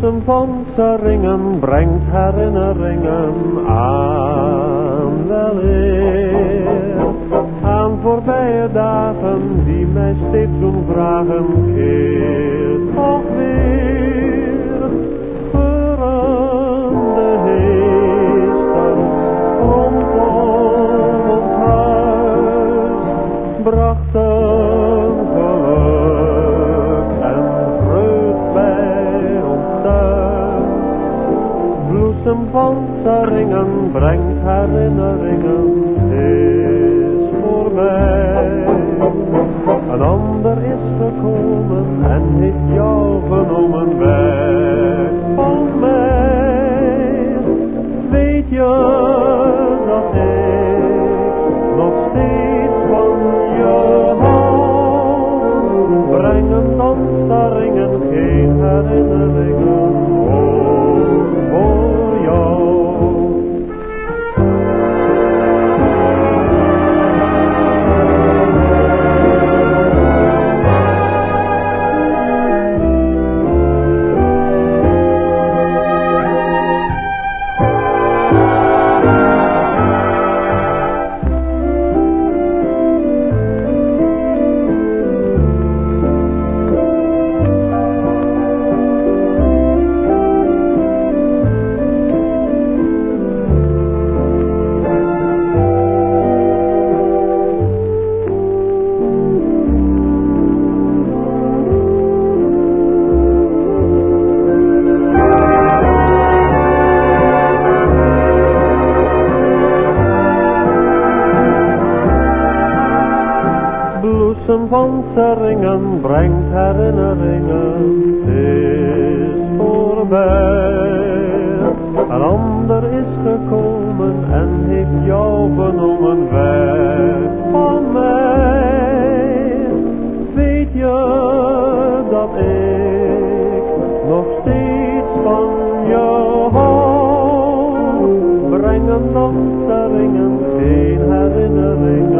van ringen brengt herinneringen aan weleer. Aan voorbije dagen die mij steeds doen vragen, keer toch weer. Verande heesten rondom ons huis brachten Bloesem van ringen brengt herinneringen, is voorbij. Een ander is gekomen en heeft jou genomen weg van mij. Weet je dat ik nog steeds van je hou? Brengen danseringen geen herinneringen van wanseringen brengt herinneringen, is voorbij. Een ander is gekomen en heeft jou genomen weg van mij. Weet je dat ik nog steeds van jou hou? Brengen nog ringen geen herinneringen.